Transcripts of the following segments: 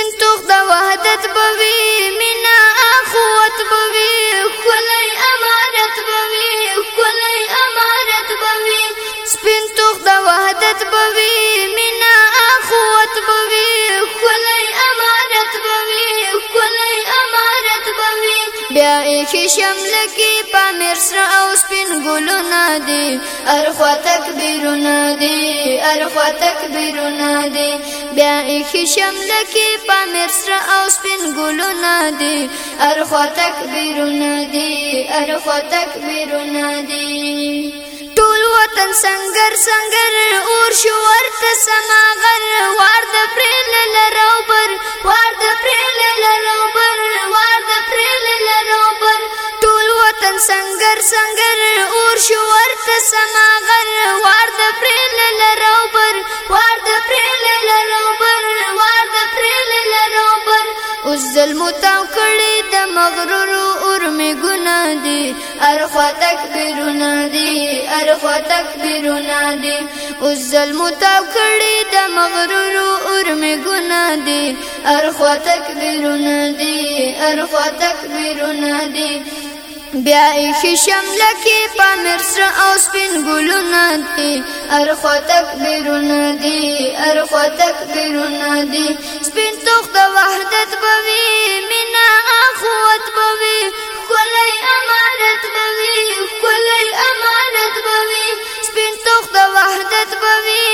سنتوخ د وحدت بوي مینا اخوت بوي خلای امانت بوي خلای امانت بوي سنتوخ د وحدت بوي مینا اخوت بوي خلای امانت بوي خلای امانت بوي بیا اخ شمل کې پامیر سره او سپین ګلونه دي ارخوت تکبیرونه دی ارخوا تکبیرونه دی بیا ایخی شمله کې پامیر سره او سپین ګلونه دی ارخوا تکبیرونه دی ارخوا تکبیرونه دی ټول وطن سنگر سنگر اور شو ورته سماغر وار د پرل لروبر وار د پرل لروبر وار د پرل لروبر ټول وطن سنگر سنگر اور شو ورته سماغر پرل لروبر وار د پرل لروبر وار د پرل لروبر اوس ظلم تا کړی د مغرور اور می ګنا دی ارخوا تکبیرونه دی ارخوا تکبیرونه دی اوس ظلم تا کړی د مغرور اور می ګنا دی ارخوا تکبیرونه دی ارخوا تکبیرونه دی بیا ایخی شمله کی پا مرسر او سپین گلونا دی ارخو تکبیرونا دی ارخو تکبیرونا دی سپین تخت وحدت بوی منا اخوت بوی کلی امارت بوی کلی امارت بوی سپین تخت وحدت بوی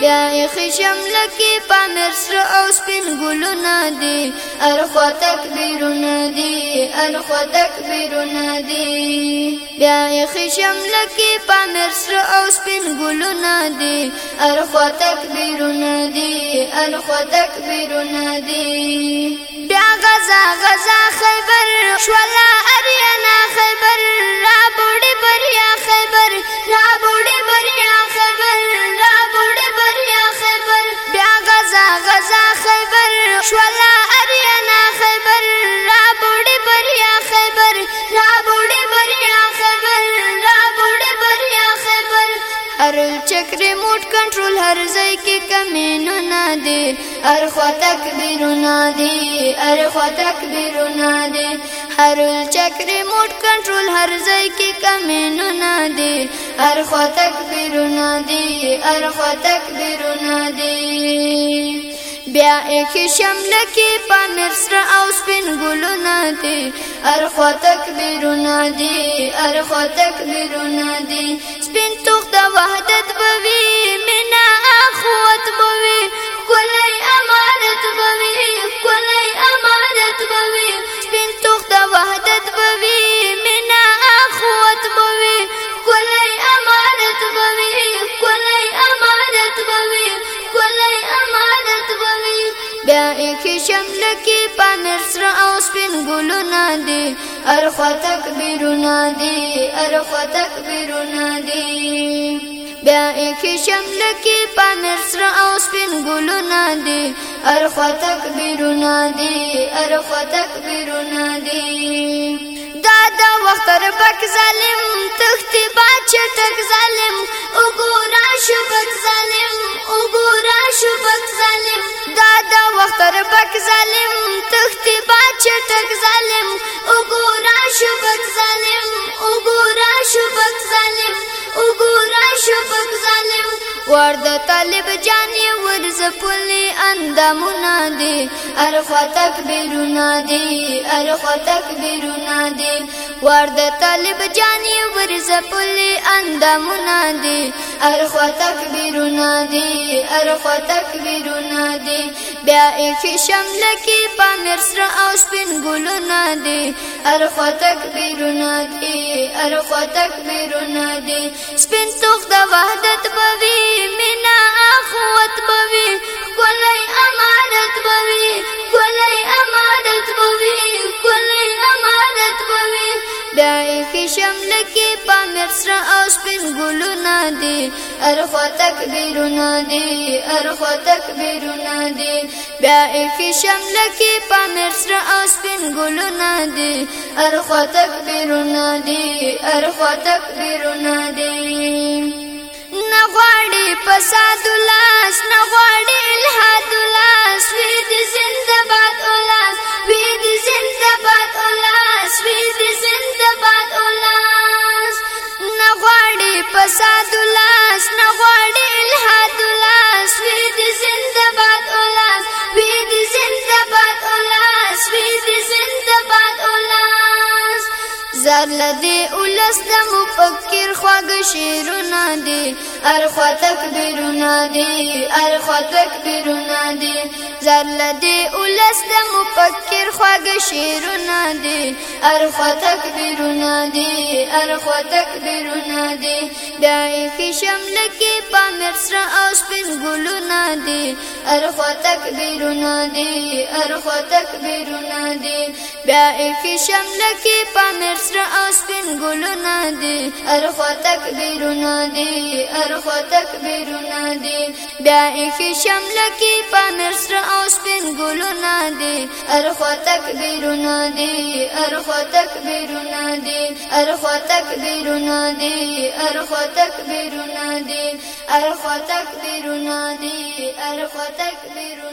بیا یې خشم لکه پامیر سره او سپین ګلونه دي ارخوا تکبیرونه دي ارخوا تکبیرونه دي بیا یې خشم لکه پامیر سره او سپین ګلونه دي ارخوا تکبیرونه دي ارخوا تکبیرونه دي بیا غزا غزا خیبر شولا اریانا ارخو تکبیرونه دی ارخو تکبیرونه دی هر چکر ریموټ کنټرول هر ځای کې کمینونه دی ارخو تکبیرونه دی ارخو تکبیرونه دی بیا اخ شمله کې پامیر سره او سپین ګلونه دي ارخو تکبیرونه دي ارخو تکبیرونه دي بیا اکی شمله کې پانر سر او سپین ګلونه دي ارخوا تکبیرونه دي ارخوا تکبیرونه دي بیا اکی شمله کې پانر سر او سپین ګلونه دي ارخوا تکبیرونه دي ارخوا تکبیرونه دي دا دا وخت تر پک ظالم تختی باچ تک ظالم وګورا شپک ظالم شپټک ظالم وګورا شپټک ظالم وګورا شپټک ظالم وګورا شپټک ظالم ورد طالب جانې ورز پلي اندامونه دي ارخوا تکبیرونه دي ارخوا تکبیرونه دي ورد طالب جانې ورز پلي اندامونه دي ارخوا تکبیرونه دی ارخوا تکبیرونه دی بیا اخی شمله کې پامیر سره او سپین ګلونه دی ارخوا تکبیرونه دی ارخوا تکبیرونه دی سپین توخ د وحدت بوي مینا اخوت بوي کولای امر دای کې شمله کې پامیر سره او سپین ګلونه دي ارخوا تکبیرونه دي ارخوا تکبیرونه دي بیا کې شمله کې پامیر سره او سپین ګلونه دي ارخوا تکبیرونه دي ارخوا تکبیرونه دي نغواړي فساد لاس نغواړي الحاد لاس وې دې زنده ¡Gracias! زار لدی اولس د مفکر خواږه شیرونه دی ارخوا تکبیرونه دی ارخوا تکبیرونه دی زار لدی اولس د مفکر خواږه شیرونه دی ارخوا تکبیرونه دی ارخوا تکبیرونه دی دای کی شمل کې پامر سره اوس ګلونه دي ارخوا تکبیرونه دي ارخوا تکبیرونه دي بیا اخی شمله کې پامیر سره او سپین ګلونه دي ارخوا تکبیرونه دي ارخوا تکبیرونه دي بیا اخی شمله کې پامیر سره او سپین ګلونه دي ارخوا تکبیرونه دي ارخوا تکبیرونه دي أرخو تكبير نادي أرخو تكبير نادي أرخو تكبير نادي أرخو تكبير